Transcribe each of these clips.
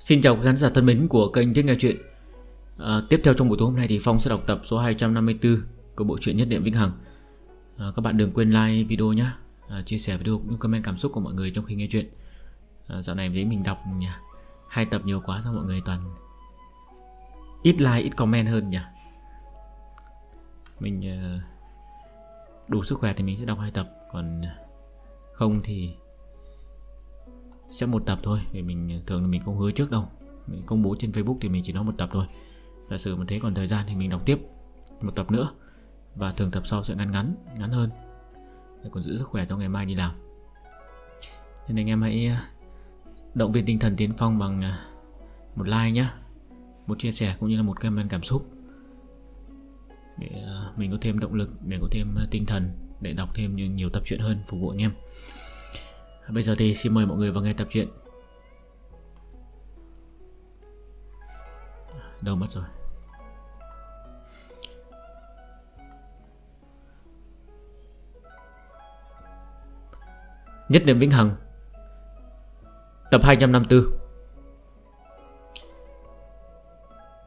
Xin chào các khán giả thân mến của kênh Thích Nghe Chuyện. À, Tiếp theo trong buổi tối hôm nay thì Phong sẽ đọc tập số 254 của bộ truyện Nhất Niệm Vĩnh Hằng. À, Các bạn đừng quên like video nhé à, Chia sẻ video cũng như comment cảm xúc của mọi người trong khi nghe chuyện. À, Dạo này thấy mình đọc nhỉ. Hai tập nhiều quá sao mọi người toàn ít like ít comment hơn nhỉ. Mình à, đủ sức khỏe thì mình sẽ đọc hai tập. Còn không thì sẽ một tập thôi. Vì mình, thường là mình không hứa trước đâu. Mình công bố trên Facebook thì mình chỉ nói một tập thôi. Giả sử mà thế còn thời gian thì mình đọc tiếp một tập nữa. Và thường tập sau sẽ ngắn ngắn ngắn hơn. Để còn giữ sức khỏe cho ngày mai đi làm. Nên anh em hãy à, động viên tinh thần tiến phong bằng à, một like nhé một chia sẻ cũng như là một comment cảm xúc. Để à, mình có thêm động lực, để có thêm tinh thần để đọc thêm nhiều tập truyện hơn phục vụ anh em. Bây giờ thì xin mời mọi người vào nghe tập truyện. Đâu mất rồi. Nhất niệm vĩnh hằng, Tập 254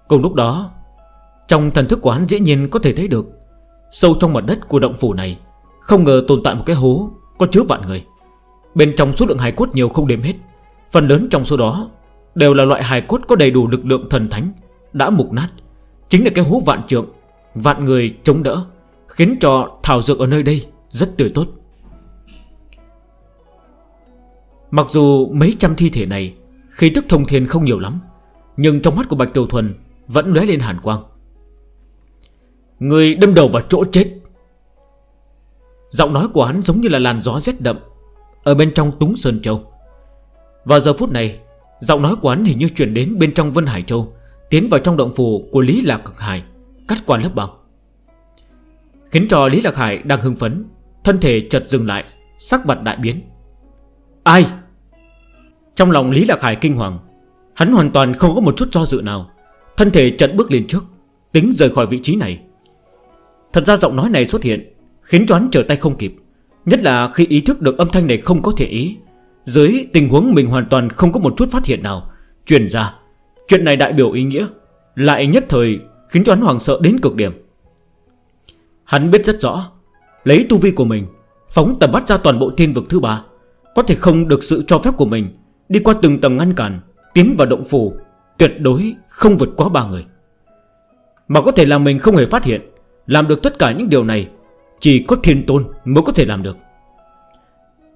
Cùng lúc đó, Trong thần thức của hắn dĩ nhiên có thể thấy được, Sâu trong mặt đất của động phủ này, Không ngờ tồn tại một cái hố Có chứa vạn người. Bên trong số lượng hài cốt nhiều không đếm hết. Phần lớn trong số đó Đều là loại hài cốt có đầy đủ lực lượng thần thánh, Đã mục nát. Chính là cái hố vạn trượng, Vạn người chống đỡ, Khiến cho thảo dược ở nơi đây rất tươi tốt. Mặc dù mấy trăm thi thể này Khí tức thông thiên không nhiều lắm, Nhưng trong mắt của Bạch Tiểu Thuần Vẫn lé lên hàn quang. Người đâm đầu vào chỗ chết. Giọng nói của hắn giống như là làn gió rét đậm ở bên trong Túng Sơn Châu. Vào giờ phút này, Giọng nói của hắn hình như chuyển đến bên trong Vân Hải Châu, Tiến vào trong động phủ của Lý Lạc Cực Hải, Cắt qua lớp băng. Khiến cho Lý Lạc Hải đang hưng phấn, Thân thể chợt dừng lại, Sắc mặt đại biến. Ai? Trong lòng Lý Lạc Hải kinh hoàng, Hắn hoàn toàn không có một chút do dự nào, Thân thể chợt bước lên trước, Tính rời khỏi vị trí này. Thật ra giọng nói này xuất hiện, Khiến cho hắn trở tay không kịp. Nhất là khi ý thức được âm thanh này không có thể ý. Dưới tình huống mình hoàn toàn không có một chút phát hiện nào Chuyển ra. Chuyện này đại biểu ý nghĩa, Lại nhất thời khiến cho hắn hoàng sợ đến cực điểm. Hắn biết rất rõ, Lấy tu vi của mình, Phóng tầm bắt ra toàn bộ thiên vực thứ ba, Có thể không được sự cho phép của mình, Đi qua từng tầng ngăn cản, Tiến vào động phủ, Tuyệt đối không vượt quá ba người. Mà có thể là mình không hề phát hiện, Làm được tất cả những điều này chỉ có thiên tôn mới có thể làm được.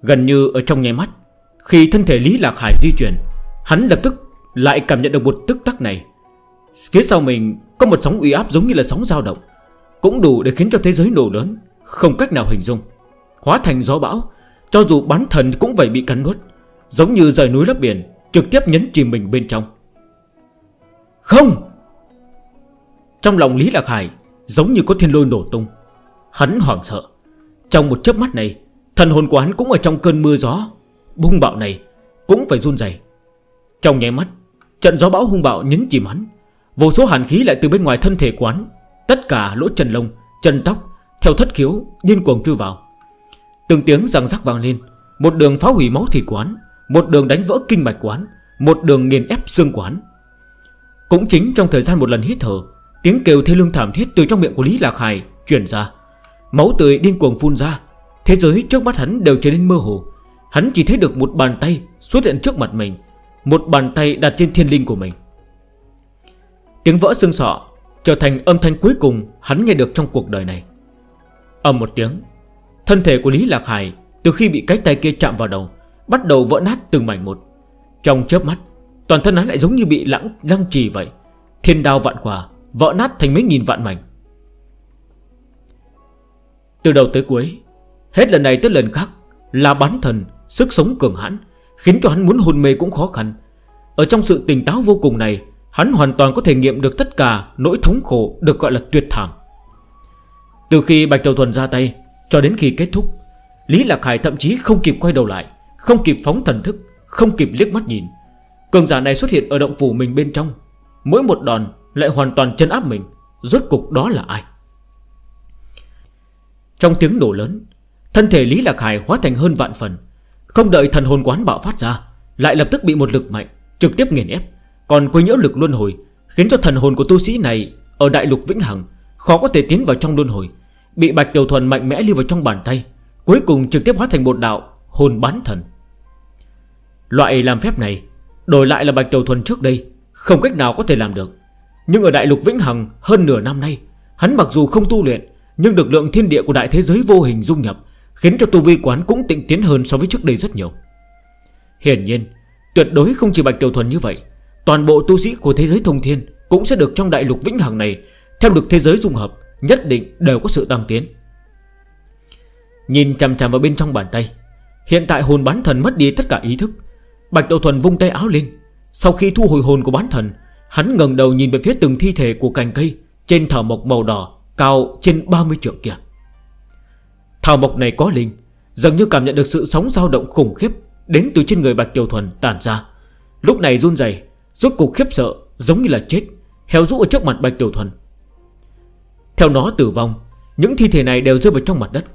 Gần như ở trong nháy mắt, Khi thân thể Lý Lạc Hải di chuyển, Hắn lập tức lại cảm nhận được một tức tắc này. Phía sau mình có một sóng uy áp giống như là sóng dao động, Cũng đủ để khiến cho thế giới nổ lớn, Không cách nào hình dung. Hóa thành gió bão, Cho dù bán thần cũng vậy bị cắn nuốt, Giống như rời núi lấp biển, Trực tiếp nhấn chìm mình bên trong. Không! Trong lòng Lý Lạc Hải, Giống như có thiên lôi nổ tung. Hắn hoảng sợ. Trong một chớp mắt này Thần hồn của hắn cũng ở trong cơn mưa gió. Bung bạo này cũng phải run dày Trong nháy mắt Trận gió bão hung bạo nhấn chìm hắn. Vô số hàn khí lại từ bên ngoài thân thể quán Tất cả lỗ chân lông, chân tóc Theo thất khiếu nhiên cuồng trư vào. Từng tiếng răng rắc vang lên. Một đường phá hủy máu thịt quán Một đường đánh vỡ kinh mạch quán Một đường nghiền ép xương quán Cũng chính trong thời gian một lần hít thở Tiếng kêu thê lương thảm thiết từ trong miệng của Lý Lạc Hải Chuyển ra. Máu tươi điên cuồng phun ra. Thế giới trước mắt hắn đều trở nên mơ hồ. Hắn chỉ thấy được một bàn tay xuất hiện trước mặt mình, Một bàn tay đặt trên thiên linh của mình. Tiếng vỡ xương sọ Trở thành âm thanh cuối cùng hắn nghe được trong cuộc đời này. Âm một tiếng, Thân thể của Lý Lạc Hải Từ khi bị cái tay kia chạm vào đầu, Bắt đầu vỡ nát từng mảnh một. Trong chớp mắt, Toàn thân hắn lại giống như bị lãng, lăng trì vậy. Thiên đao vạn quả Vỡ nát thành mấy nghìn vạn mảnh. Từ đầu tới cuối Hết lần này tới lần khác Là bán thần, sức sống cường hãn Khiến cho hắn muốn hôn mê cũng khó khăn. Ở trong sự tỉnh táo vô cùng này Hắn hoàn toàn có thể nghiệm được tất cả Nỗi thống khổ được gọi là tuyệt thảm. Từ khi Bạch Tàu Thuần ra tay Cho đến khi kết thúc Lý Lạc Hải thậm chí không kịp quay đầu lại Không kịp phóng thần thức Không kịp liếc mắt nhìn. Cường giả này xuất hiện ở động phủ mình bên trong Mỗi một đòn lại hoàn toàn chân áp mình Rốt cục đó là ai? Trong tiếng nổ lớn, Thân thể Lý Lạc Hải hóa thành hơn vạn phần. Không đợi thần hồn quán bạo phát ra, Lại lập tức bị một lực mạnh Trực tiếp nghiền ép. Còn quấy nhiễu lực luân hồi Khiến cho thần hồn của tu sĩ này Ở đại lục Vĩnh Hằng Khó có thể tiến vào trong luân hồi. Bị Bạch Tiểu Thuần mạnh mẽ lưu vào trong bàn tay, Cuối cùng trực tiếp hóa thành một đạo Hồn bán thần. Loại làm phép này Đổi lại là Bạch Tiểu Thuần trước đây Không cách nào có thể làm được. Nhưng ở Đại Lục Vĩnh Hằng hơn nửa năm nay, Hắn mặc dù không tu luyện nhưng lực lượng thiên địa của đại thế giới vô hình dung nhập, Khiến cho tu vi quán cũng tịnh tiến hơn so với trước đây rất nhiều. Hiển nhiên, Tuyệt đối không chỉ Bạch Tiểu Thuần như vậy, Toàn bộ tu sĩ của thế giới thông thiên Cũng sẽ được trong đại lục vĩnh hằng này, Theo được thế giới dung hợp, Nhất định đều có sự tăng tiến. Nhìn chằm chằm vào bên trong bàn tay, Hiện tại hồn bán thần mất đi tất cả ý thức. Bạch Tiểu Thuần vung tay áo lên. Sau khi thu hồi hồn của bán thần, Hắn ngần đầu nhìn về phía từng thi thể của cành cây, Trên thảo mộc màu đỏ. Cao trên 30 trượng kia. Thảo mộc này có linh, Dường như cảm nhận được sự sóng dao động khủng khiếp Đến từ trên người Bạch Kiều Thuần tản ra. Lúc này run dày Rốt cục khiếp sợ, giống như là chết heo rũ ở trước mặt Bạch Kiều Thuần. Theo nó tử vong, Những thi thể này đều rơi vào trong mặt đất.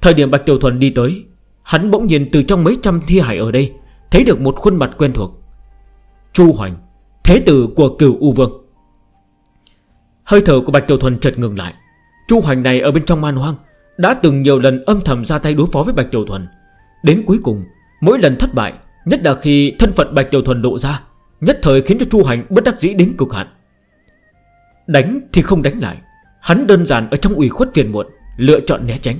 Thời điểm Bạch Kiều Thuần đi tới, Hắn bỗng nhìn từ trong mấy trăm thi hải ở đây, Thấy được một khuôn mặt quen thuộc. Chu Hoành, Thế tử của cửu U Vương. Hơi thở của Bạch Tiểu Thuần chợt ngừng lại. Chu Hoành này ở bên trong man hoang Đã từng nhiều lần âm thầm ra tay đối phó với Bạch Tiểu Thuần. Đến cuối cùng, Mỗi lần thất bại, Nhất là khi thân phận Bạch Tiểu Thuần lộ ra, Nhất thời khiến cho Chu Hoành bất đắc dĩ đến cực hạn. Đánh thì không đánh lại, Hắn đơn giản ở trong ủy khuất phiền muộn, Lựa chọn né tránh.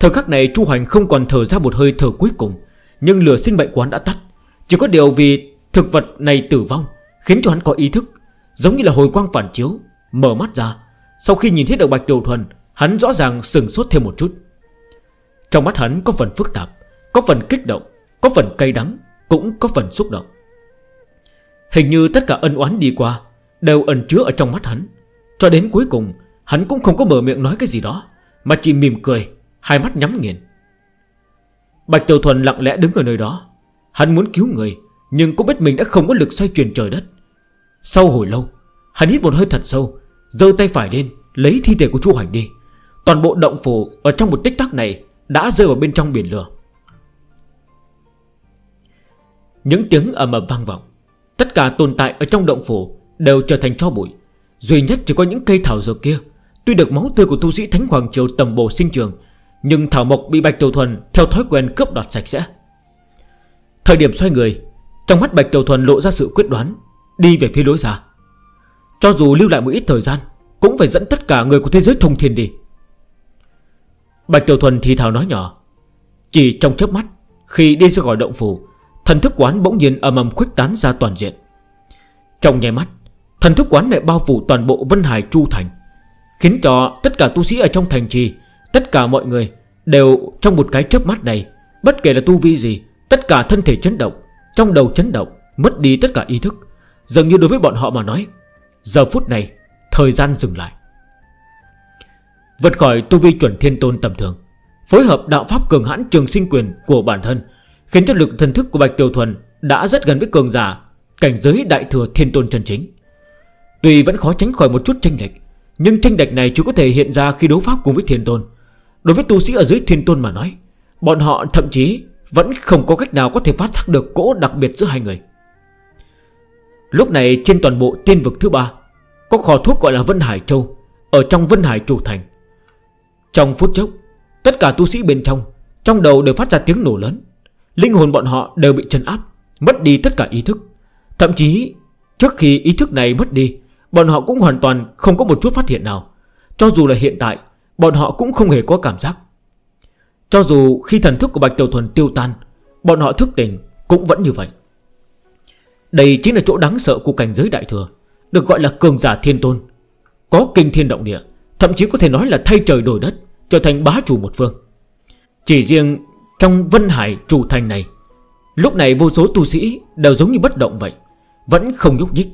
Thời khắc này Chu Hoành không còn thở ra một hơi thở cuối cùng, Nhưng lửa sinh bệnh quán đã tắt. Chỉ có điều vì thực vật này tử vong, Khiến cho hắn có ý thức Giống như là hồi quang phản chiếu, Mở mắt ra. Sau khi nhìn thấy được Bạch Tiểu Thuần, Hắn rõ ràng sừng sốt thêm một chút. Trong mắt hắn có phần phức tạp, Có phần kích động, Có phần cay đắng, Cũng có phần xúc động. Hình như tất cả ân oán đi qua Đều ẩn chứa ở trong mắt hắn. Cho đến cuối cùng, Hắn cũng không có mở miệng nói cái gì đó, Mà chỉ mỉm cười, Hai mắt nhắm nghiền. Bạch Tiểu Thuần lặng lẽ đứng ở nơi đó. Hắn muốn cứu người, Nhưng cũng biết mình đã không có lực xoay chuyển trời đất. Sau hồi lâu, Hắn hít một hơi thật sâu, giơ tay phải lên, lấy thi thể của Chu Hoành đi. Toàn bộ động phủ ở trong một tích tắc này Đã rơi vào bên trong biển lửa. Những tiếng ầm ầm vang vọng. Tất cả tồn tại ở trong động phủ Đều trở thành cho bụi. Duy nhất chỉ có những cây thảo dược kia. Tuy được máu tươi của tu sĩ Thánh Hoàng Triều tầm bổ sinh trường, Nhưng thảo mộc bị Bạch Tiểu Thuần Theo thói quen cướp đoạt sạch sẽ. Thời điểm xoay người, Trong mắt Bạch Tiểu Thuần lộ ra sự quyết đoán. Đi về phía lối ra. Cho dù lưu lại một ít thời gian, Cũng phải dẫn tất cả người của thế giới thông thiên đi. Bạch Tiểu Thuần thì thảo nói nhỏ. Chỉ trong chớp mắt, Khi đi ra gọi động phủ, Thần thức quán bỗng nhiên âm âm khuếch tán ra toàn diện. Trong nhai mắt, Thần thức quán lại bao phủ toàn bộ Vân Hải Chu Thành, Khiến cho tất cả tu sĩ ở trong thành trì, Tất cả mọi người Đều trong một cái chớp mắt này, Bất kể là tu vi gì, Tất cả thân thể chấn động, Trong đầu chấn động, Mất đi tất cả ý thức. Dường như đối với bọn họ mà nói, Giờ phút này, Thời gian dừng lại. Vượt khỏi tu vi chuẩn thiên tôn tầm thường, Phối hợp đạo pháp cường hãn trường sinh quyền của bản thân, Khiến cho lực thần thức của Bạch Tiểu Thuần Đã rất gần với cường giả, Cảnh giới đại thừa thiên tôn chân chính. Tuy vẫn khó tránh khỏi một chút tranh lệch, Nhưng tranh lệch này chỉ có thể hiện ra khi đấu pháp cùng với thiên tôn. Đối với tu sĩ ở dưới thiên tôn mà nói, Bọn họ thậm chí Vẫn không có cách nào có thể phát giác được cỗ đặc biệt giữa hai người. Lúc này trên toàn bộ tiên vực thứ ba, Có kho thuốc gọi là Vân Hải Châu, Ở trong Vân Hải Chủ Thành. Trong phút chốc, Tất cả tu sĩ bên trong Trong đầu đều phát ra tiếng nổ lớn. Linh hồn bọn họ đều bị chân áp, Mất đi tất cả ý thức. Thậm chí, trước khi ý thức này mất đi, Bọn họ cũng hoàn toàn không có một chút phát hiện nào. Cho dù là hiện tại, Bọn họ cũng không hề có cảm giác. Cho dù khi thần thức của Bạch Tiểu Thuần tiêu tan, Bọn họ thức tỉnh cũng vẫn như vậy. Đây chính là chỗ đáng sợ của cảnh giới đại thừa, Được gọi là cường giả thiên tôn. Có kinh thiên động địa, Thậm chí có thể nói là thay trời đổi đất, Trở thành bá chủ một phương. Chỉ riêng trong Vân Hải chủ thành này, Lúc này vô số tu sĩ đều giống như bất động vậy, Vẫn không nhúc nhích.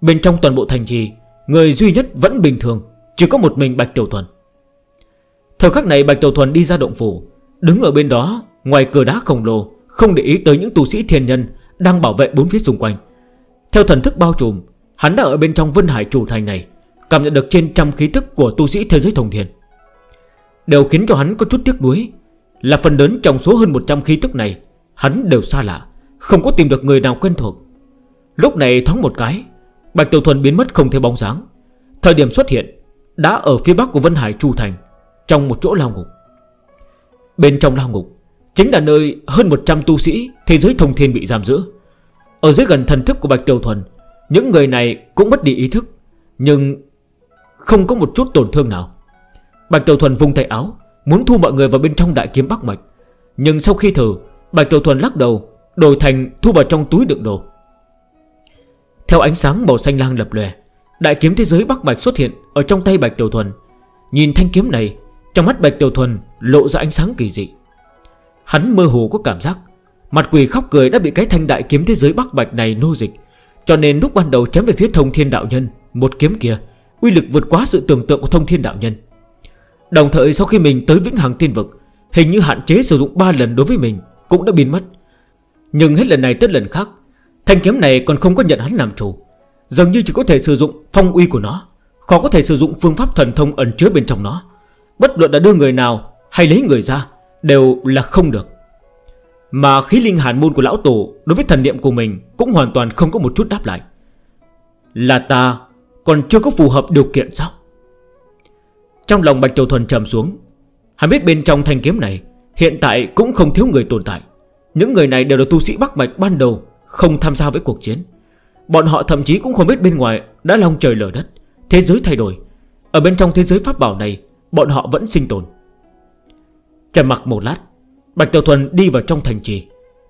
Bên trong toàn bộ thành trì, Người duy nhất vẫn bình thường, Chỉ có một mình Bạch Tiểu Thuần. Thời khắc này Bạch Tiểu Thuần đi ra động phủ, Đứng ở bên đó, Ngoài cửa đá khổng lồ, Không để ý tới những tu sĩ thiên nhân đang bảo vệ bốn phía xung quanh. Theo thần thức bao trùm, Hắn đã ở bên trong Vân Hải chủ thành này, Cảm nhận được trên trăm khí thức của tu sĩ thế giới thông thiền Đều khiến cho hắn có chút tiếc nuối Là phần lớn trong số hơn 100 khí thức này, Hắn đều xa lạ, Không có tìm được người nào quen thuộc. Lúc này thoáng một cái, Bạch Tiểu Thuần biến mất không thấy bóng dáng. Thời điểm xuất hiện, Đã ở phía bắc của Vân Hải chủ Thành, Trong một chỗ lao ngục. Bên trong lao ngục Chính là nơi hơn 100 tu sĩ Thế giới thông thiên bị giam giữ. Ở dưới gần thần thức của Bạch tiểu Thuần, Những người này cũng mất đi ý thức, Nhưng không có một chút tổn thương nào. Bạch Tiểu Thuần vung tay áo, Muốn thu mọi người vào bên trong đại kiếm Bắc Mạch. Nhưng sau khi thử, Bạch Tiểu Thuần lắc đầu, Đổi thành thu vào trong túi đựng đồ. Theo ánh sáng màu xanh lang lập lè Đại kiếm thế giới Bắc Mạch xuất hiện Ở trong tay Bạch Tiểu Thuần. Nhìn thanh kiếm này, Trong mắt Bạch Tiểu Thuần lộ ra ánh sáng kỳ dị. Hắn mơ hồ có cảm giác. Mặt quỷ khóc cười đã bị cái thanh đại kiếm thế giới Bắc Bạch này nô dịch. Cho nên lúc ban đầu chém về phía thông thiên đạo nhân, Một kiếm kia, Uy lực vượt quá sự tưởng tượng của thông thiên đạo nhân. Đồng thời sau khi mình tới vĩnh hằng tiên vực, Hình như hạn chế sử dụng 3 lần đối với mình Cũng đã biến mất. Nhưng hết lần này tới lần khác, Thanh kiếm này còn không có nhận hắn làm chủ. Dường như chỉ có thể sử dụng phong uy của nó, Khó có thể sử dụng phương pháp thần thông ẩn chứa bên trong nó. Bất luận đã đưa người nào hay lấy người ra Đều là không được. Mà khí linh hàn môn của lão tổ Đối với thần niệm của mình Cũng hoàn toàn không có một chút đáp lại. Là ta, còn chưa có phù hợp điều kiện sao? Trong lòng Bạch Tiểu Thuần trầm xuống, Hắn biết bên trong thanh kiếm này Hiện tại cũng không thiếu người tồn tại. Những người này đều là tu sĩ Bắc mạch ban đầu, Không tham gia với cuộc chiến. Bọn họ thậm chí cũng không biết bên ngoài Đã long trời lở đất, Thế giới thay đổi. Ở bên trong thế giới pháp bảo này, Bọn họ vẫn sinh tồn. Trầm mặc một lát, Bạch Tiểu Thuần đi vào trong thành trì.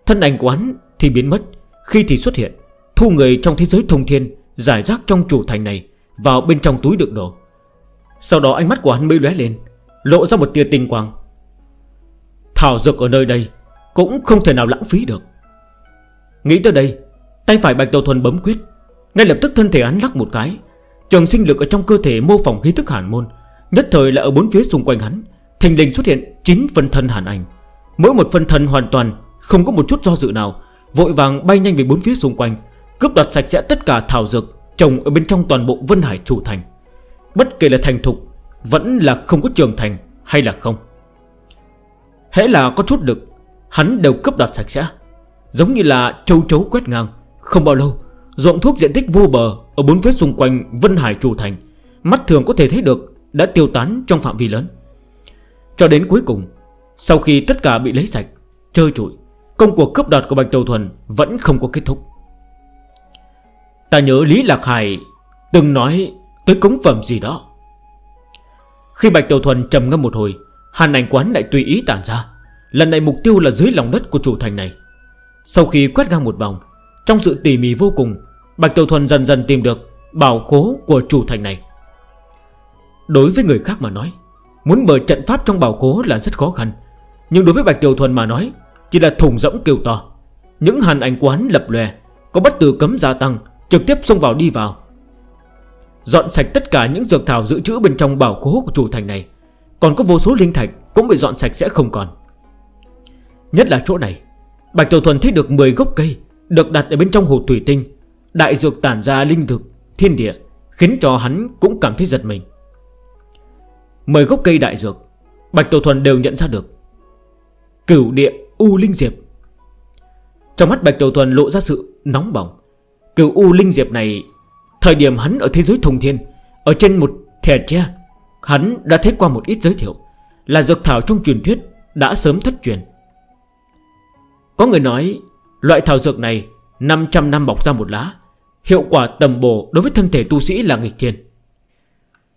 Thân ảnh của hắn thì biến mất, Khi thì xuất hiện, Thu người trong thế giới thông thiên, Giải rác trong chủ thành này, Vào bên trong túi được đồ. Sau đó ánh mắt của hắn mới lé lên, Lộ ra một tia tinh quang. Thảo dược ở nơi đây Cũng không thể nào lãng phí được. Nghĩ tới đây, Tay phải Bạch Đầu Thuần bấm quyết, Ngay lập tức thân thể hắn lắc một cái. Trường sinh lực ở trong cơ thể mô phỏng khí thức hàn môn, Nhất thời là ở bốn phía xung quanh hắn Thình lình xuất hiện 9 phân thân hàn ảnh Mỗi một phân thân hoàn toàn Không có một chút do dự nào, Vội vàng bay nhanh về bốn phía xung quanh, Cướp đoạt sạch sẽ tất cả thảo dược Trồng ở bên trong toàn bộ Vân Hải chủ thành. Bất kể là thành thục, Vẫn là không có trường thành hay là không. Hẽ là có chút lực, Hắn đều cướp đoạt sạch sẽ. Giống như là châu chấu quét ngang, Không bao lâu, Ruộng thuốc diện tích vô bờ Ở bốn phía xung quanh Vân Hải chủ Thành, Mắt thường có thể thấy được, Đã tiêu tán trong phạm vi lớn. Cho đến cuối cùng, Sau khi tất cả bị lấy sạch Chơi trụi, Công cuộc cướp đoạt của Bạch Đầu Thuần Vẫn không có kết thúc. Ta nhớ Lý Lạc Hải Từng nói tới cống phẩm gì đó. Khi Bạch Đầu Thuần trầm ngâm một hồi, Hàn ảnh quán lại tùy ý tản ra. Lần này mục tiêu là dưới lòng đất của chủ thành này. Sau khi quét ngang một vòng, Trong sự tỉ mỉ vô cùng, Bạch Tiểu Thuần dần dần tìm được Bảo khố của chủ thành này. Đối với người khác mà nói Muốn mở trận pháp trong bảo khố là rất khó khăn. Nhưng đối với Bạch Tiểu Thuần mà nói Chỉ là thùng rỗng kêu to. Những hàn ảnh quán lập lè Có bất tử cấm gia tăng Trực tiếp xông vào đi vào. Dọn sạch tất cả những dược thảo giữ trữ bên trong bảo khố của chủ thành này. Còn có vô số linh thạch Cũng bị dọn sạch sẽ không còn. Nhất là chỗ này Bạch Tiểu Thuần thấy được 10 gốc cây Được đặt ở bên trong hồ thủy tinh. Đại dược tản ra linh thực, thiên địa Khiến cho hắn cũng cảm thấy giật mình. 10 gốc cây đại dược. Bạch Tổ Thuần đều nhận ra được. Cửu địa U Linh Diệp. Trong mắt Bạch Tổ Thuần lộ ra sự nóng bỏng. Cửu U Linh Diệp này, Thời điểm hắn ở thế giới thông thiên, Ở trên một thẻ tre, Hắn đã thấy qua một ít giới thiệu, Là dược thảo trong truyền thuyết Đã sớm thất truyền. Có người nói, Loại thảo dược này 500 năm bọc ra một lá, Hiệu quả tầm bổ đối với thân thể tu sĩ là nghịch thiên.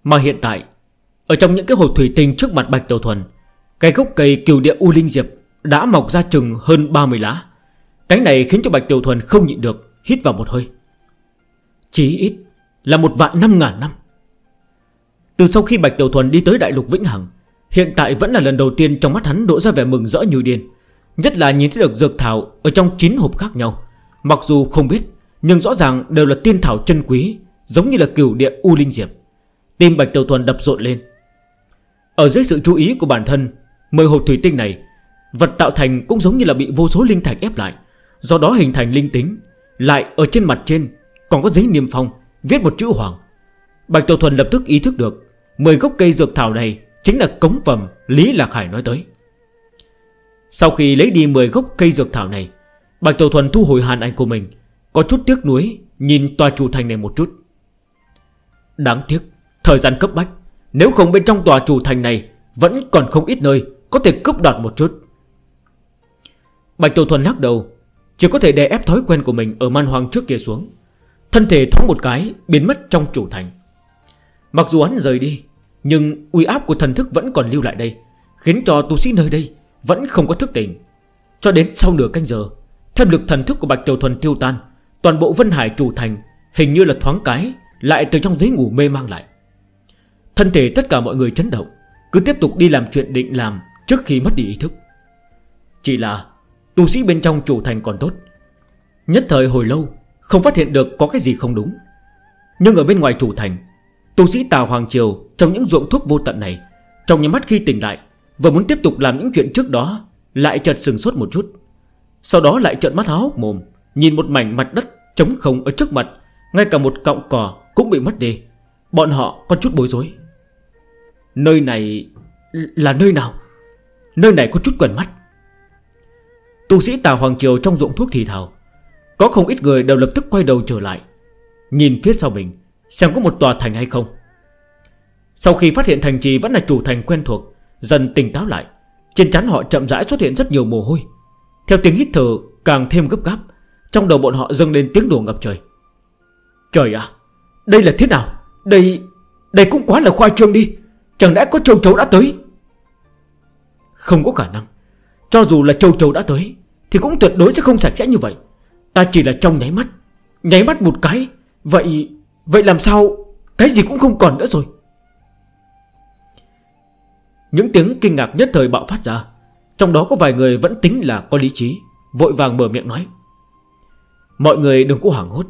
Mà hiện tại ở trong những cái hộp thủy tinh trước mặt Bạch Tiểu Thuần, Cái gốc cây kiều địa U Linh Diệp Đã mọc ra chừng hơn 30 lá. Cái này khiến cho Bạch Tiểu Thuần không nhịn được, Hít vào một hơi. Chí ít là một vạn năm ngàn năm. Từ sau khi Bạch Tiểu Thuần đi tới Đại lục Vĩnh Hằng, Hiện tại vẫn là lần đầu tiên trong mắt hắn đổ ra vẻ mừng rỡ như điên. Nhất là nhìn thấy được dược thảo Ở trong 9 hộp khác nhau. Mặc dù không biết, Nhưng rõ ràng đều là tiên thảo chân quý, Giống như là cửu địa U Linh Diệp. Tim Bạch Tiểu Thuần đập rộn lên. Ở dưới sự chú ý của bản thân Mười hộp thủy tinh này, Vật tạo thành cũng giống như là bị vô số linh thạch ép lại. Do đó hình thành linh tính, Lại ở trên mặt trên Còn có giấy niêm phong, Viết một chữ hoàng. Bạch Tổ Thuần lập tức ý thức được 10 gốc cây dược thảo này Chính là cống phẩm Lý Lạc Hải nói tới. Sau khi lấy đi 10 gốc cây dược thảo này, Bạch Tổ Thuần thu hồi hàn ảnh của mình, Có chút tiếc nuối Nhìn tòa trụ thành này một chút. Đáng tiếc, Thời gian cấp bách nếu không bên trong tòa chủ thành này, Vẫn còn không ít nơi Có thể cướp đoạt một chút. Bạch Tổ Thuần lắc đầu, Chỉ có thể đè ép thói quen của mình Ở man hoàng trước kia xuống. Thân thể thoáng một cái, biến mất trong chủ thành. Mặc dù hắn rời đi, Nhưng uy áp của thần thức vẫn còn lưu lại đây, Khiến cho tu sĩ nơi đây Vẫn không có thức tỉnh. Cho đến sau nửa canh giờ, Theo lực thần thức của Bạch Tiểu Thuần tiêu tan, Toàn bộ Vân Hải chủ thành Hình như là thoáng cái, Lại từ trong giấy ngủ mê mang lại. Thân thể tất cả mọi người chấn động, Cứ tiếp tục đi làm chuyện định làm Trước khi mất đi ý thức. Chỉ là tu sĩ bên trong chủ thành còn tốt. Nhất thời hồi lâu, Không phát hiện được có cái gì không đúng. Nhưng ở bên ngoài chủ thành, Tu sĩ Tào Hoàng Triều Trong những ruộng thuốc vô tận này, Trong nhà mắt khi tỉnh lại Và muốn tiếp tục làm những chuyện trước đó, Lại chợt sừng sốt một chút. Sau đó lại trợn mắt háo hốc mồm, Nhìn một mảnh mặt đất trống không ở trước mặt, Ngay cả một cọng cỏ cũng bị mất đi. Bọn họ có chút bối rối. Nơi này là nơi nào? Nơi này có chút quần mắt. Tu sĩ Tà Hoàng Triều trong ruộng thuốc thì thảo Có không ít người đều lập tức quay đầu trở lại. Nhìn phía sau mình, Xem có một tòa thành hay không. Sau khi phát hiện thành trì vẫn là chủ thành quen thuộc, Dần tỉnh táo lại. Trên chắn họ chậm rãi xuất hiện rất nhiều mồ hôi. Theo tiếng hít thở càng thêm gấp gáp, Trong đầu bọn họ dâng lên tiếng đùa ngập trời. Trời ạ, Đây là thế nào? Đây Đây cũng quá là khoa trương đi. Chẳng lẽ có châu chấu đã tới? Không có khả năng. Cho dù là châu chấu đã tới, Thì cũng tuyệt đối sẽ không sạch sẽ như vậy. Ta chỉ là trong nháy mắt. Nháy mắt một cái. Vậy vậy làm sao? Cái gì cũng không còn nữa rồi. Những tiếng kinh ngạc nhất thời bạo phát ra. Trong đó có vài người vẫn tính là có lý trí, Vội vàng mở miệng nói. Mọi người đừng có hoảng hốt.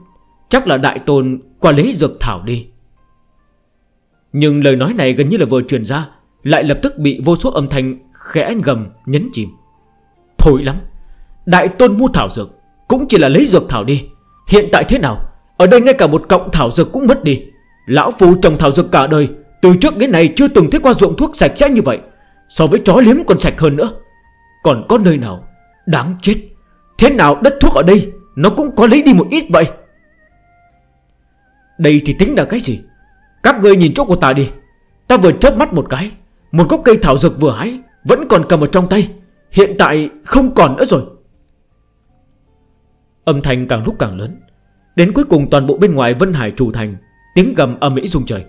Chắc là đại tôn qua lấy dược thảo đi. Nhưng lời nói này gần như là vừa truyền ra, Lại lập tức bị vô số âm thanh khẽ gầm nhấn chìm. Thôi lắm, Đại tôn mua thảo dược, Cũng chỉ là lấy dược thảo đi. Hiện tại thế nào? Ở đây ngay cả một cọng thảo dược cũng mất đi. Lão Phu trồng thảo dược cả đời, Từ trước đến nay chưa từng thấy qua ruộng thuốc sạch sẽ như vậy. So với chó liếm còn sạch hơn nữa. Còn có nơi nào Đáng chết? Thế nào đất thuốc ở đây, Nó cũng có lấy đi một ít vậy? Đây thì tính là cái gì? Các ngươi nhìn chỗ của ta đi. Ta vừa chớp mắt một cái, Một gốc cây thảo dược vừa hái, Vẫn còn cầm ở trong tay. Hiện tại không còn nữa rồi. Âm thanh càng lúc càng lớn. Đến cuối cùng toàn bộ bên ngoài Vân Hải Trù Thành, Tiếng gầm âm mỹ rung trời.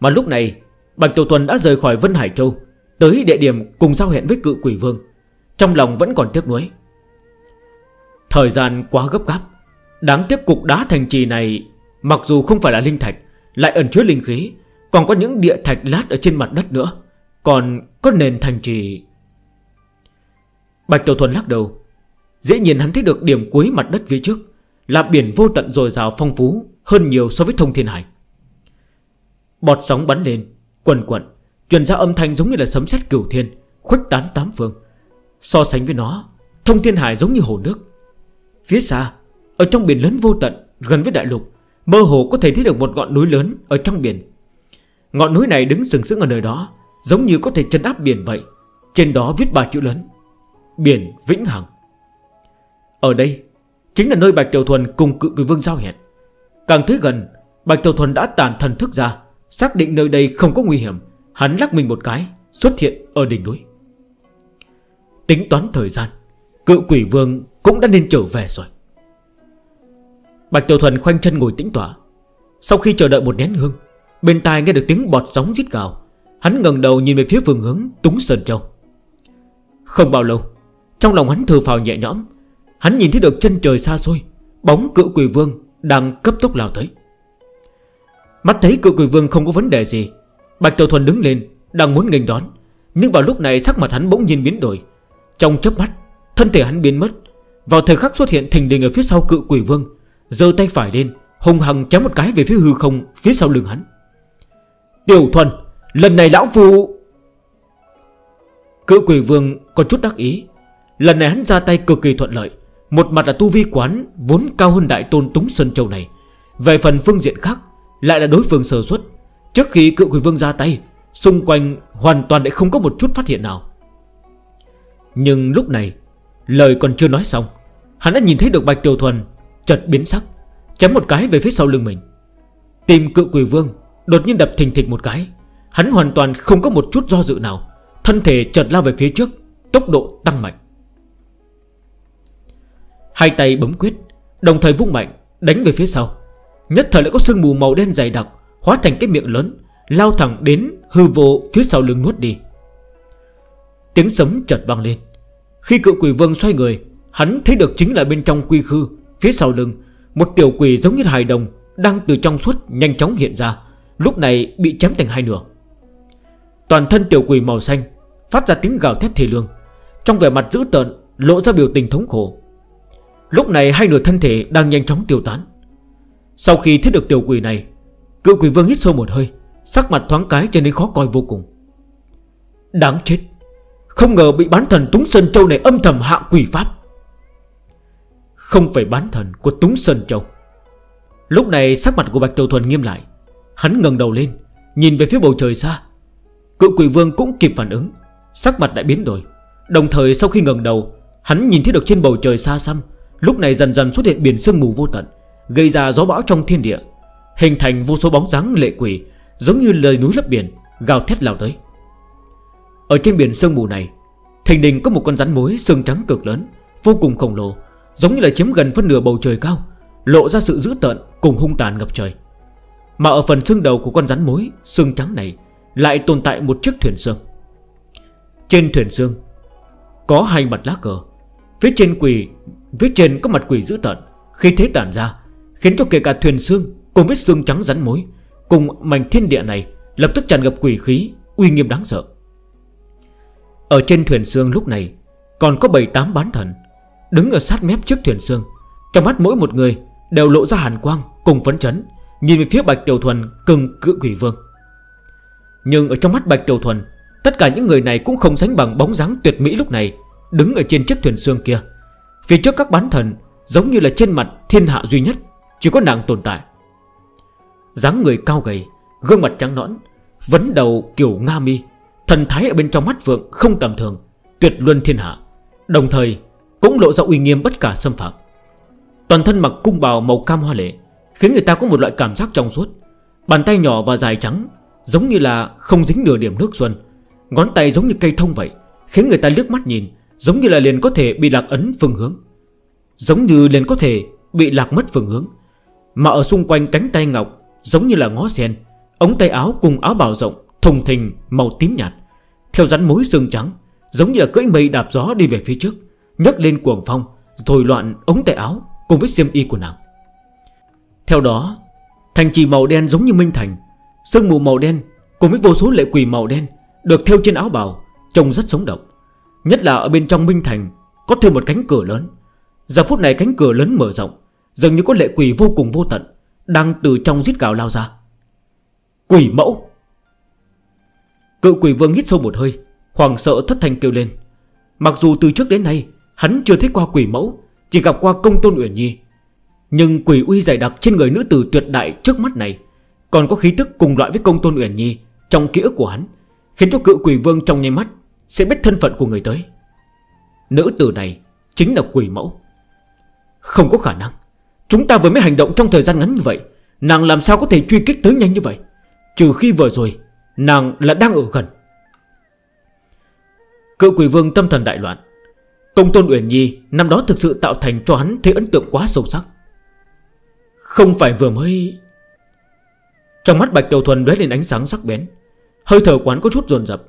Mà lúc này, Bạch Tiểu Tuần đã rời khỏi Vân Hải Châu, Tới địa điểm cùng giao hẹn với cự quỷ vương. Trong lòng vẫn còn tiếc nuối. Thời gian quá gấp gáp. Đáng tiếc cục đá thành trì này, Mặc dù không phải là linh thạch lại ẩn chứa linh khí, Còn có những địa thạch lát ở trên mặt đất nữa. Còn có nền thành trì. Bạch Tiểu Thuần lắc đầu. Dễ nhìn hắn thấy được điểm cuối mặt đất phía trước, Là biển vô tận dồi dào phong phú Hơn nhiều so với thông thiên hải. Bọt sóng bắn lên, Quần quần Truyền ra âm thanh giống như là sấm sét cửu thiên, Khuếch tán tám phương. So sánh với nó, Thông thiên hải giống như hồ nước. Phía xa, Ở trong biển lớn vô tận, Gần với đại lục Mơ hồ có thể thấy được một ngọn núi lớn Ở trong biển. Ngọn núi này đứng sừng sững ở nơi đó, Giống như có thể chân áp biển vậy. Trên đó viết ba chữ lớn, Biển Vĩnh Hằng. Ở đây, Chính là nơi Bạch Tiểu Thuần cùng cự quỷ vương giao hẹn. Càng thấy gần, Bạch Tiểu Thuần đã tàn thần thức ra, Xác định nơi đây không có nguy hiểm. Hắn lắc mình một cái, Xuất hiện ở đỉnh núi. Tính toán thời gian, Cự quỷ vương cũng đã nên trở về rồi. Bạch Tiểu Thuần khoanh chân ngồi tĩnh tỏa Sau khi chờ đợi một nén hương, Bên tai nghe được tiếng bọt sóng rít gào. Hắn ngần đầu nhìn về phía phương hướng Túng Sơn Châu. Không bao lâu, Trong lòng hắn thừa phào nhẹ nhõm. Hắn nhìn thấy được chân trời xa xôi, Bóng cự quỷ vương đang cấp tốc lao tới. Mắt thấy cự quỷ vương không có vấn đề gì, Bạch Tiểu Thuần đứng lên, Đang muốn nghênh đón. Nhưng vào lúc này sắc mặt hắn bỗng nhiên biến đổi. Trong chớp mắt, Thân thể hắn biến mất. Vào thời khắc xuất hiện thình đình ở phía sau cự quỷ vương Dơ tay phải lên Hùng hằng chém một cái về phía hư không, Phía sau lưng hắn. Tiểu thuần, Lần này lão phu Cự quỷ vương có chút đắc ý. Lần này hắn ra tay cực kỳ thuận lợi. Một mặt là tu vi quán Vốn cao hơn đại tôn Túng Sơn Châu này. Về phần phương diện khác, Lại là đối phương sơ xuất Trước khi cự quỷ vương ra tay, Xung quanh hoàn toàn lại không có một chút phát hiện nào. Nhưng lúc này, Lời còn chưa nói xong, Hắn đã nhìn thấy được Bạch Tiểu Thuần Chợt biến sắc, Chém một cái về phía sau lưng mình. Tìm cự quỷ vương Đột nhiên đập thình thịch một cái. Hắn hoàn toàn không có một chút do dự nào. Thân thể chợt lao về phía trước, Tốc độ tăng mạnh. Hai tay bấm quyết, Đồng thời vung mạnh, Đánh về phía sau. Nhất thời lại có sương mù màu đen dày đặc, Hóa thành cái miệng lớn, Lao thẳng đến hư vô phía sau lưng nuốt đi. Tiếng sấm chợt vang lên. Khi cự quỷ vương xoay người, Hắn thấy được chính là bên trong quy khư. Phía sau lưng, Một tiểu quỷ giống như hài đồng Đang từ trong suốt nhanh chóng hiện ra, Lúc này bị chém thành hai nửa. Toàn thân tiểu quỷ màu xanh Phát ra tiếng gào thét thề lương, Trong vẻ mặt dữ tợn Lộ ra biểu tình thống khổ. Lúc này hai nửa thân thể đang nhanh chóng tiêu tán. Sau khi thiết được tiểu quỷ này, Cự quỷ vương hít sâu một hơi, Sắc mặt thoáng cái trở nên khó coi vô cùng. Đáng chết, Không ngờ bị bán thần Túng Sơn Châu này âm thầm hạ quỷ pháp. Không phải bán thần của Túng Sơn Châu. Lúc này sắc mặt của Bạch Tiểu Thuần nghiêm lại. Hắn ngần đầu lên, Nhìn về phía bầu trời xa. Cựu quỷ vương cũng kịp phản ứng, Sắc mặt đã biến đổi. Đồng thời sau khi ngần đầu, Hắn nhìn thấy được trên bầu trời xa xăm, Lúc này dần dần xuất hiện biển sương mù vô tận, Gây ra gió bão trong thiên địa, Hình thành vô số bóng dáng lệ quỷ, Giống như lời núi lấp biển, Gào thét lao tới. Ở trên biển sương mù này Thành đình có một con rắn mối sương trắng cực lớn, Vô cùng khổng lồ Giống như là chiếm gần phân nửa bầu trời cao, Lộ ra sự dữ tợn cùng hung tàn ngập trời. Mà ở phần xương đầu của con rắn mối, Xương trắng này Lại tồn tại một chiếc thuyền xương. Trên thuyền xương Có hai mặt lá cờ, Phía trên quỷ Phía trên có mặt quỷ dữ tợn. Khi thế tản ra, Khiến cho kể cả thuyền xương Cùng với xương trắng rắn mối Cùng mảnh thiên địa này Lập tức tràn ngập quỷ khí, Uy nghiêm đáng sợ. Ở trên thuyền xương lúc này Còn có 7-8 bán thần Đứng ở sát mép trước thuyền xương Trong mắt mỗi một người đều lộ ra hàn quang, Cùng phấn chấn, Nhìn về phía Bạch Tiểu Thuần cưng cự quỷ vương. Nhưng ở trong mắt Bạch Tiểu Thuần, Tất cả những người này cũng không sánh bằng bóng dáng tuyệt mỹ lúc này, Đứng ở trên chiếc thuyền xương kia. Phía trước các bán thần Giống như là trên mặt thiên hạ duy nhất, Chỉ có nàng tồn tại. dáng người cao gầy, Gương mặt trắng nõn, Vấn đầu kiểu Nga mi, Thần thái ở bên trong mắt vượng không tầm thường, Tuyệt luân thiên hạ. Đồng thời cũng lộ ra uy nghiêm bất cả xâm phạm. Toàn thân mặc cung bào màu cam hoa lệ, Khiến người ta có một loại cảm giác trong suốt. Bàn tay nhỏ và dài trắng, Giống như là không dính nửa điểm nước xuân. Ngón tay giống như cây thông vậy, Khiến người ta liếc mắt nhìn, Giống như là liền có thể bị lạc ấn phương hướng. Giống như liền có thể bị lạc mất phương hướng. Mà ở xung quanh cánh tay ngọc, Giống như là ngó sen, Ống tay áo cùng áo bào rộng, Thùng thình màu tím nhạt. Theo rắn mối xương trắng, Giống như là cưỡi mây đạp gió đi về phía trước nhấc lên cuồng phong Thổi loạn ống tay áo Cùng với xiêm y của nàng. Theo đó, Thành trì màu đen giống như Minh Thành, Sương mù màu đen cùng với vô số lệ quỷ màu đen Được thêu trên áo bào, Trông rất sống động. Nhất là ở bên trong Minh Thành Có thêm một cánh cửa lớn. Giờ phút này cánh cửa lớn mở rộng, Dường như có lệ quỷ vô cùng vô tận Đang từ trong giết gạo lao ra. Quỷ mẫu! Cự quỷ vương hít sâu một hơi Hoàng sợ thất thanh kêu lên. Mặc dù từ trước đến nay Hắn chưa thấy qua quỷ mẫu, Chỉ gặp qua công tôn Uyển Nhi. Nhưng quỷ uy dày đặc trên người nữ tử tuyệt đại trước mắt này Còn có khí tức cùng loại với công tôn Uyển Nhi Trong ký ức của hắn, Khiến cho cự quỷ vương trong nháy mắt Sẽ biết thân phận của người tới. Nữ tử này chính là quỷ mẫu. Không có khả năng. Chúng ta vừa mới hành động trong thời gian ngắn như vậy, Nàng làm sao có thể truy kích tới nhanh như vậy? Trừ khi vừa rồi, Nàng là đang ở gần. Cự quỷ vương tâm thần đại loạn Công tôn Uyển Nhi Năm đó thực sự tạo thành cho hắn Thế ấn tượng quá sâu sắc. Không phải vừa mới. Trong mắt Bạch Đầu Thuần đuế lên ánh sáng sắc bén. Hơi thở quán có chút dồn dập.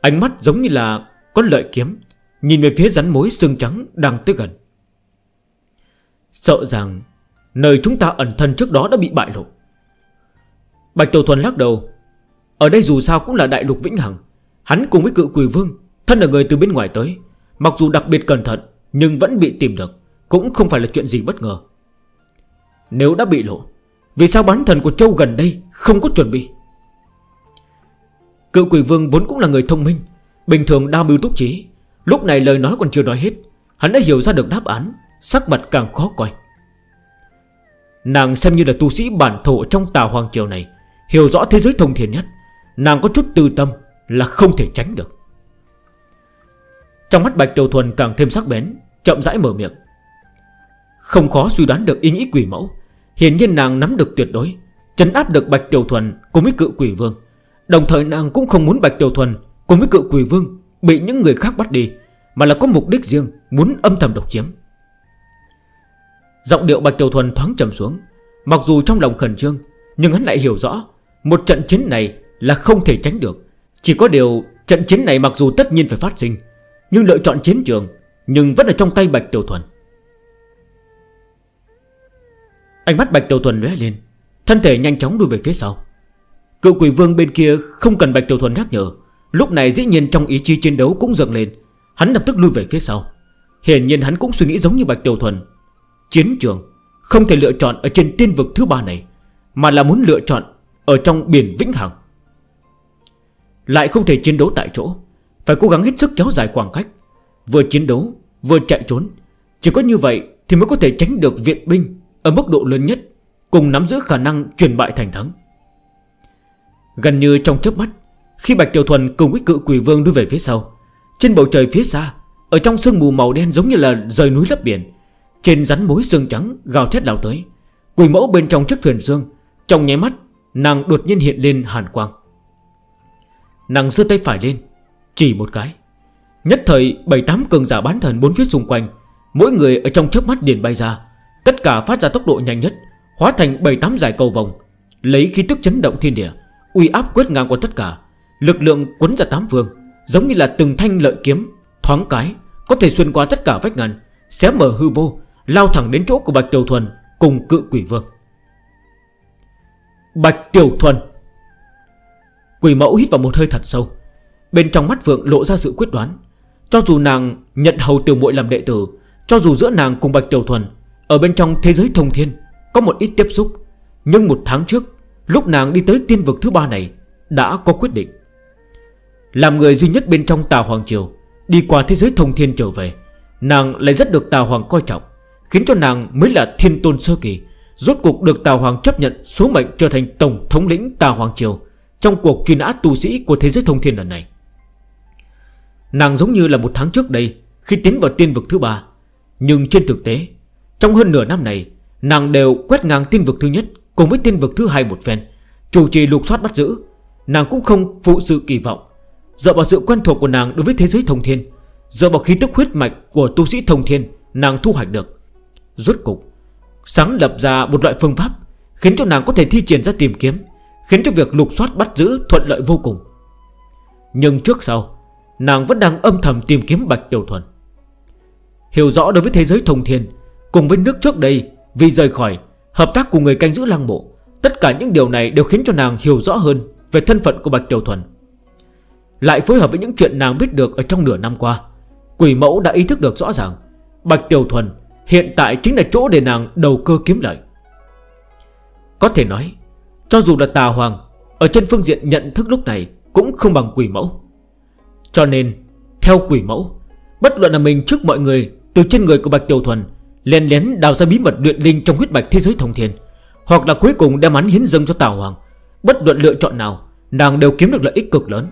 Ánh mắt giống như là con lợi kiếm. Nhìn về phía rắn mối xương trắng đang tới gần. Sợ rằng Nơi chúng ta ẩn thân trước đó đã bị bại lộ. Bạch Tiểu Thuần lắc đầu. Ở đây dù sao cũng là đại lục vĩnh hằng. Hắn cùng với cự quỷ vương, Thân là người từ bên ngoài tới. Mặc dù đặc biệt cẩn thận, Nhưng vẫn bị tìm được. Cũng không phải là chuyện gì bất ngờ. Nếu đã bị lộ, Vì sao bán thần của Châu gần đây không có chuẩn bị? Cựu quỷ vương vốn cũng là người thông minh, Bình thường đa mưu túc trí. Lúc này lời nói còn chưa nói hết, Hắn đã hiểu ra được đáp án, Sắc mặt càng khó coi. Nàng xem như là tu sĩ bản thổ trong tà hoàng triều này, Hiểu rõ thế giới thông thiền nhất. Nàng có chút tư tâm là không thể tránh được. Trong mắt Bạch Tiểu Thuần càng thêm sắc bén, Chậm rãi mở miệng. Không khó suy đoán được ý nghĩ quỷ mẫu. Hiển nhiên nàng nắm được tuyệt đối, Chấn áp được Bạch Tiểu Thuần cùng với cự quỷ vương. Đồng thời nàng cũng không muốn Bạch Tiểu Thuần Cùng với cự quỷ vương Bị những người khác bắt đi, Mà là có mục đích riêng, muốn âm thầm độc chiếm. Giọng điệu Bạch Tiểu Thuần thoáng trầm xuống. Mặc dù trong lòng khẩn trương, Nhưng hắn lại hiểu rõ, Một trận chiến này là không thể tránh được. Chỉ có điều trận chiến này mặc dù tất nhiên phải phát sinh nhưng lựa chọn chiến trường, Nhưng vẫn ở trong tay Bạch Tiểu Thuần. Ánh mắt Bạch Tiểu Thuần lóe lên, Thân thể nhanh chóng đuôi về phía sau. Cựu quỷ vương bên kia không cần Bạch Tiểu Thuần nhắc nhở, Lúc này dĩ nhiên trong ý chí chiến đấu cũng dần lên. Hắn lập tức lui về phía sau. Hiển nhiên hắn cũng suy nghĩ giống như Bạch Tiểu Thuần. Chiến trường Không thể lựa chọn ở trên tiên vực thứ ba này, Mà là muốn lựa chọn Ở trong biển Vĩnh Hằng. Lại không thể chiến đấu tại chỗ. Phải cố gắng hết sức kéo dài khoảng cách. Vừa chiến đấu, vừa chạy trốn. Chỉ có như vậy thì mới có thể tránh được viện binh Ở mức độ lớn nhất, Cùng nắm giữ khả năng truyền bại thành thắng. Gần như trong chớp mắt, Khi Bạch Tiểu Thuần cùng với cự quỷ vương đuôi về phía sau, Trên bầu trời phía xa, Ở trong sương mù màu đen giống như là rời núi lấp biển, Trên rắn mối sương trắng gào thét đào tới. Quỷ mẫu bên trong chiếc thuyền dương Trong nháy mắt, Nàng đột nhiên hiện lên hàn quang. Nàng dưa tay phải lên chỉ một cái. Nhất thời 7-8 cường giả bán thần bốn phía xung quanh, Mỗi người ở trong chớp mắt điền bay ra. Tất cả phát ra tốc độ nhanh nhất, Hóa thành 7-8 giải cầu vòng, Lấy khí tức chấn động thiên địa, Uy áp quét ngang qua tất cả. Lực lượng quấn ra tám vương Giống như là từng thanh lợi kiếm, Thoáng cái, Có thể xuyên qua tất cả vách ngăn, Xé mở hư vô, Lao thẳng đến chỗ của Bạch Tiểu Thuần Cùng cự quỷ vương. Bạch Tiểu Thuần. Quỷ mẫu hít vào một hơi thật sâu. Bên trong mắt vượng lộ ra sự quyết đoán. Cho dù nàng nhận hầu tiểu muội làm đệ tử, Cho dù giữa nàng cùng Bạch Tiểu Thuần, Ở bên trong thế giới thông thiên, Có một ít tiếp xúc. Nhưng một tháng trước, Lúc nàng đi tới tiên vực thứ ba này, Đã có quyết định. Làm người duy nhất bên trong tà hoàng triều, Đi qua thế giới thông thiên trở về, Nàng lại rất được tà hoàng coi trọng, Khiến cho nàng mới là thiên tôn sơ kỳ. Rốt cuộc được tà hoàng chấp nhận, Số mệnh trở thành tổng thống lĩnh tà hoàng triều Trong cuộc truy nã tu sĩ của thế giới thông thiên lần này. Nàng giống như là một tháng trước đây, Khi tiến vào tiên vực thứ ba. Nhưng trên thực tế, Trong hơn nửa năm này, Nàng đều quét ngang tiên vực thứ nhất Cùng với tiên vực thứ hai một phen. Chủ trì lục soát bắt giữ, Nàng cũng không phụ sự kỳ vọng. Dựa vào sự quen thuộc của nàng đối với thế giới thông thiên, Dựa vào khí tức huyết mạch của tu sĩ thông thiên, Nàng thu hoạch được. Rốt cục, Sáng lập ra một loại phương pháp Khiến cho nàng có thể thi triển ra tìm kiếm, Khiến cho việc lục soát bắt giữ thuận lợi vô cùng. Nhưng trước sau Nàng vẫn đang âm thầm tìm kiếm Bạch Tiểu Thuần. Hiểu rõ đối với thế giới thông thiên, Cùng với nước trước đây, Vì rời khỏi, Hợp tác cùng người canh giữ lang mộ, Tất cả những điều này đều khiến cho nàng hiểu rõ hơn Về thân phận của Bạch Tiểu Thuần. Lại phối hợp với những chuyện nàng biết được Ở trong nửa năm qua, Quỷ mẫu đã ý thức được rõ ràng Bạch Tiểu Thuần hiện tại chính là chỗ để nàng đầu cơ kiếm lợi. Có thể nói, Cho dù là tà hoàng, Ở trên phương diện nhận thức lúc này Cũng không bằng quỷ mẫu. Cho nên, Theo quỷ mẫu, Bất luận là mình trước mọi người, Từ trên người của Bạch Tiểu Thuần, Lén lén đào ra bí mật luyện linh trong huyết bạch thế giới thông thiên, Hoặc là cuối cùng đem hắn hiến dâng cho Tào Hoàng, Bất luận lựa chọn nào, Nàng đều kiếm được lợi ích cực lớn.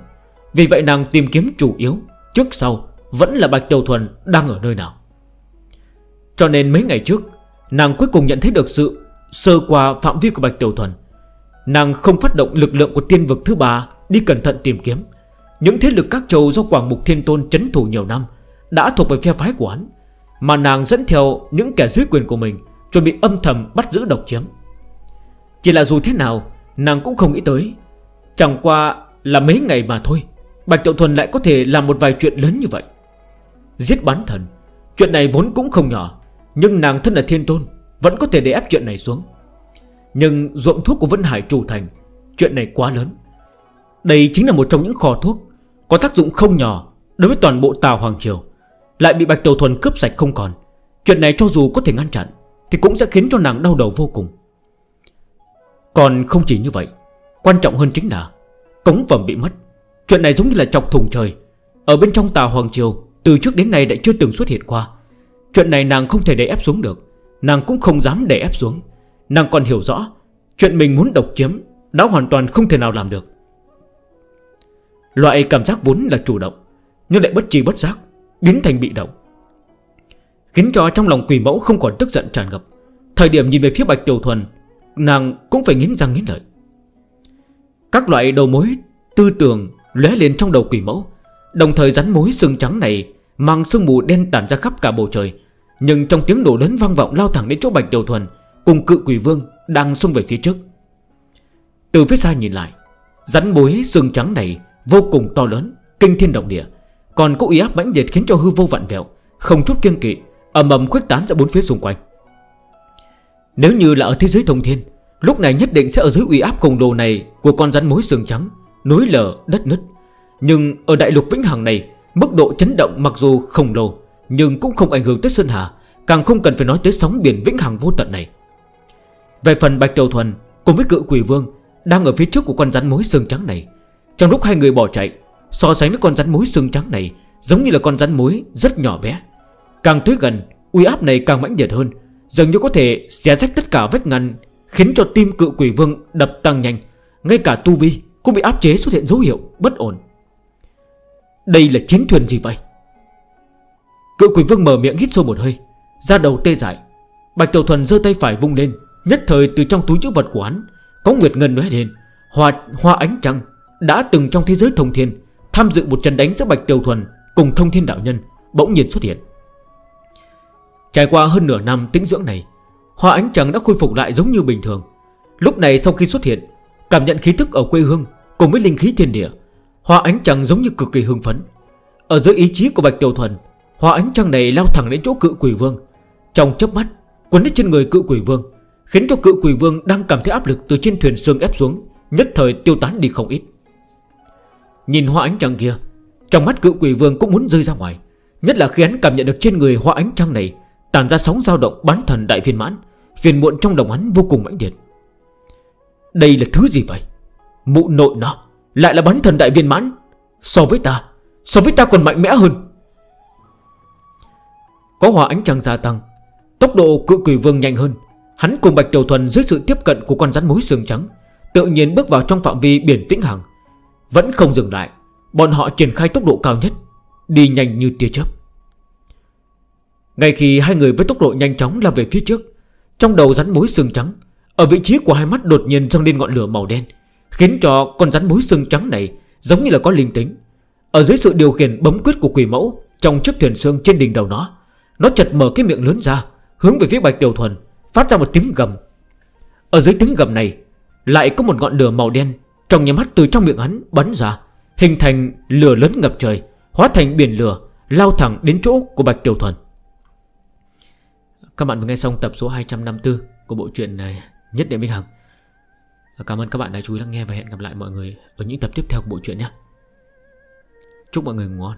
Vì vậy nàng tìm kiếm chủ yếu, Trước sau, vẫn là Bạch Tiểu Thuần đang ở nơi nào. Cho nên mấy ngày trước, Nàng cuối cùng nhận thấy được sự Sơ qua phạm vi của Bạch Tiểu Thuần. Nàng không phát động lực lượng của tiên vực thứ ba Đi cẩn thận tìm kiếm. Những thế lực các châu do Quảng Mục Thiên Tôn chấn thủ nhiều năm Đã thuộc về phe phái của hắn, Mà nàng dẫn theo những kẻ dưới quyền của mình Chuẩn bị âm thầm bắt giữ độc chiếm. Chỉ là dù thế nào, Nàng cũng không nghĩ tới, Chẳng qua là mấy ngày mà thôi, Bạch Tiểu Thuần lại có thể làm một vài chuyện lớn như vậy. Giết bán thần, Chuyện này vốn cũng không nhỏ, Nhưng nàng thân là thiên tôn, Vẫn có thể để ép chuyện này xuống. Nhưng ruộng thuốc của Vân Hải chủ thành, Chuyện này quá lớn. Đây chính là một trong những kho thuốc có tác dụng không nhỏ Đối với toàn bộ Tào Hoàng Triều, Lại bị Bạch Tàu Thuần cướp sạch không còn. Chuyện này cho dù có thể ngăn chặn Thì cũng sẽ khiến cho nàng đau đầu vô cùng. Còn không chỉ như vậy, Quan trọng hơn chính là Cống phẩm bị mất. Chuyện này giống như là chọc thùng trời. Ở bên trong Tào Hoàng Triều, Từ trước đến nay đã chưa từng xuất hiện qua. Chuyện này nàng không thể để ép xuống được. Nàng cũng không dám để ép xuống. Nàng còn hiểu rõ, Chuyện mình muốn độc chiếm Đã hoàn toàn không thể nào làm được. Loại cảm giác vốn là chủ động, Nhưng lại bất trì bất giác Biến thành bị động. Khiến cho trong lòng quỷ mẫu không còn tức giận tràn ngập. Thời điểm nhìn về phía Bạch Tiểu Thuần, Nàng cũng phải nghiến răng nghiến lợi. Các loại đầu mối Tư tưởng lóe lên trong đầu quỷ mẫu, Đồng thời rắn mối xương trắng này Mang sương mù đen tản ra khắp cả bầu trời. Nhưng trong tiếng đổ lớn vang vọng Lao thẳng đến chỗ Bạch Tiểu Thuần, Cùng cự quỷ vương đang xung về phía trước. Từ phía xa nhìn lại, Rắn mối xương trắng này Vô cùng to lớn, Kinh thiên động địa. Còn có uy áp mãnh liệt khiến cho hư vô vặn vẹo, Không chút kiêng kỵ, ầm ầm khuếch tán ra bốn phía xung quanh. Nếu như là ở thế giới thông thiên, Lúc này nhất định sẽ ở dưới uy áp khổng lồ này Của con rắn mối xương trắng, Núi lở, đất nứt. Nhưng ở đại lục vĩnh hằng này, Mức độ chấn động mặc dù khổng lồ, Nhưng cũng không ảnh hưởng tới Sơn Hà, Càng không cần phải nói tới sóng biển vĩnh hằng vô tận này. Về phần Bạch Tiểu Thuần Cùng với cự quỷ vương Đang ở phía trước của con rắn mối xương trắng này trong lúc hai người bỏ chạy So sánh với con rắn mối xương trắng này Giống như là con rắn mối rất nhỏ bé. Càng tới gần uy áp này càng mãnh liệt hơn Dường như có thể xé rách tất cả vách ngăn Khiến cho tim cự quỷ vương đập tăng nhanh. Ngay cả tu vi cũng bị áp chế xuất hiện dấu hiệu bất ổn. Đây là chiến thuyền gì vậy? Cự quỷ vương mở miệng hít sâu một hơi Ra đầu tê dại. Bạch Tiểu Thuần dơ tay phải vung lên Nhất thời từ trong túi chữ vật của hắn Có Nguyệt Ngân nói lên Hòa, hoa ánh trăng đã từng trong thế giới thông thiên, Tham dự một trận đánh giữa Bạch Tiêu Thuần Cùng thông thiên đạo nhân Bỗng nhiên xuất hiện. Trải qua hơn nửa năm tĩnh dưỡng này, Hoa ánh trắng đã khôi phục lại giống như bình thường. Lúc này sau khi xuất hiện, Cảm nhận khí thức ở quê hương Cùng với linh khí thiên địa, Hoa ánh trắng giống như cực kỳ hưng phấn. Ở dưới ý chí của Bạch Tiểu Thuần, Hoa ánh trắng này lao thẳng đến chỗ cự quỷ vương. Trong chớp mắt, Quấn lấy trên người cự quỷ vương, Khiến cho cự quỷ vương đang cảm thấy áp lực từ trên thuyền sương ép xuống, Nhất thời tiêu tán đi không ít. Nhìn hoa ánh trăng kia, Trong mắt cựu quỷ vương cũng muốn rơi ra ngoài. Nhất là khi hắn cảm nhận được trên người hoa ánh trăng này, Tàn ra sóng dao động bán thần đại phiên mãn, Phiền muộn trong đồng hắn vô cùng mãnh liệt. Đây là thứ gì vậy? Mụ nội nó, Lại là bán thần đại viên mãn? So với ta, So với ta còn mạnh mẽ hơn. Có hoa ánh trăng gia tăng, Tốc độ cựu quỷ vương nhanh hơn. Hắn cùng Bạch Tiểu Thuần dưới sự tiếp cận của con rắn mối xương trắng, Tự nhiên bước vào trong phạm vi biển vĩnh hằng. Vẫn không dừng lại, Bọn họ triển khai tốc độ cao nhất, Đi nhanh như tia chớp. Ngay khi hai người với tốc độ nhanh chóng lao về phía trước, Trong đầu rắn mối xương trắng, Ở vị trí của hai mắt đột nhiên dâng lên ngọn lửa màu đen, Khiến cho con rắn mối xương trắng này Giống như là có linh tính. Ở dưới sự điều khiển bấm quyết của quỷ mẫu Trong chiếc thuyền xương trên đỉnh đầu nó Nó chật mở cái miệng lớn ra, Hướng về phía bạch tiểu thuần, Phát ra một tiếng gầm. Ở dưới tiếng gầm này, Lại có một ngọn lửa màu đen trong nhà mắt từ trong miệng hắn bắn ra, Hình thành lửa lớn ngập trời, Hóa thành biển lửa, Lao thẳng đến chỗ của Bạch Kiều Thuần. Các bạn vừa nghe xong tập số 254 Của bộ truyện này, Nhất điện Minh Hằng. Cảm ơn các bạn đã chú ý lắng nghe Và hẹn gặp lại mọi người Ở những tập tiếp theo của bộ truyện nhé. Chúc mọi người ngủ ngon.